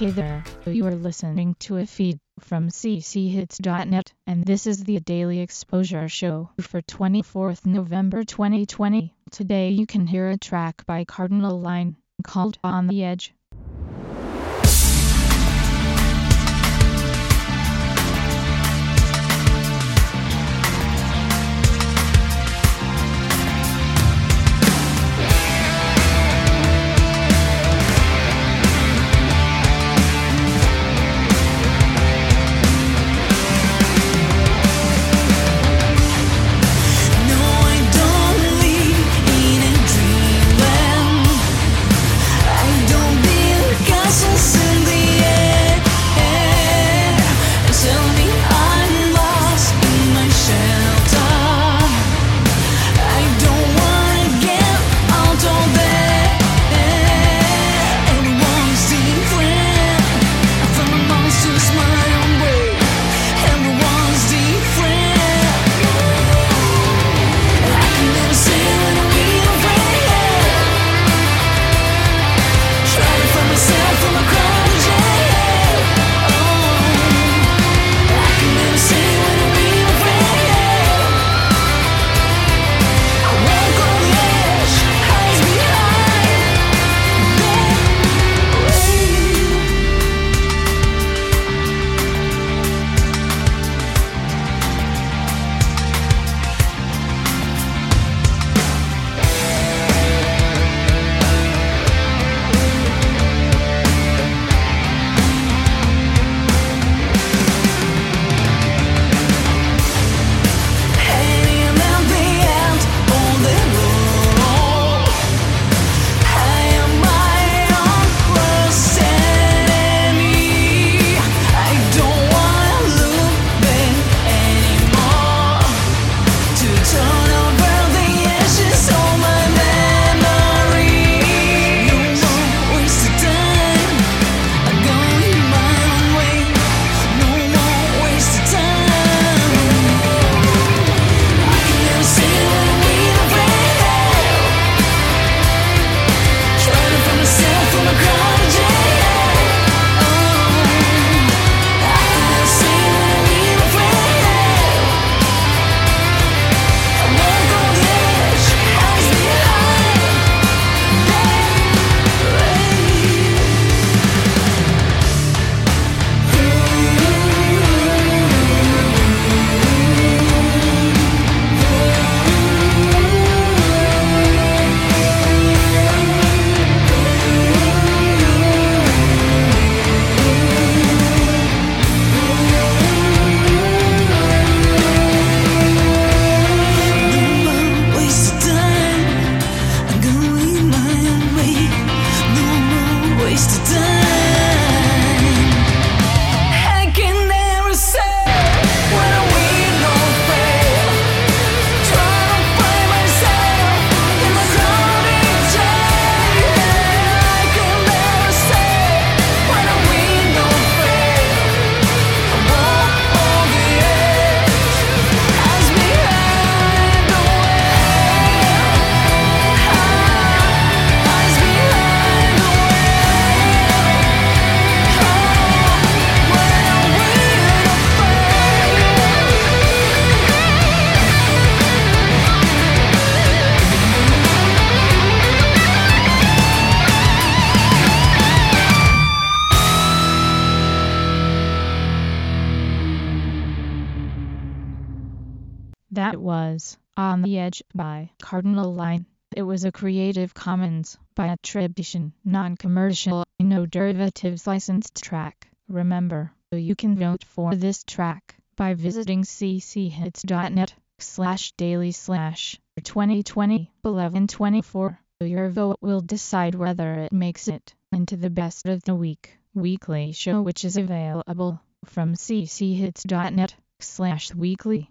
Hey there, you are listening to a feed from cchits.net, and this is the Daily Exposure Show for 24th November 2020. Today you can hear a track by Cardinal Line called On the Edge. That was On the Edge by Cardinal Line. It was a Creative Commons by attribution, non-commercial, no derivatives licensed track. Remember, you can vote for this track by visiting cchits.net slash daily slash 2020 1124. Your vote will decide whether it makes it into the best of the week weekly show which is available from cchits.net slash weekly.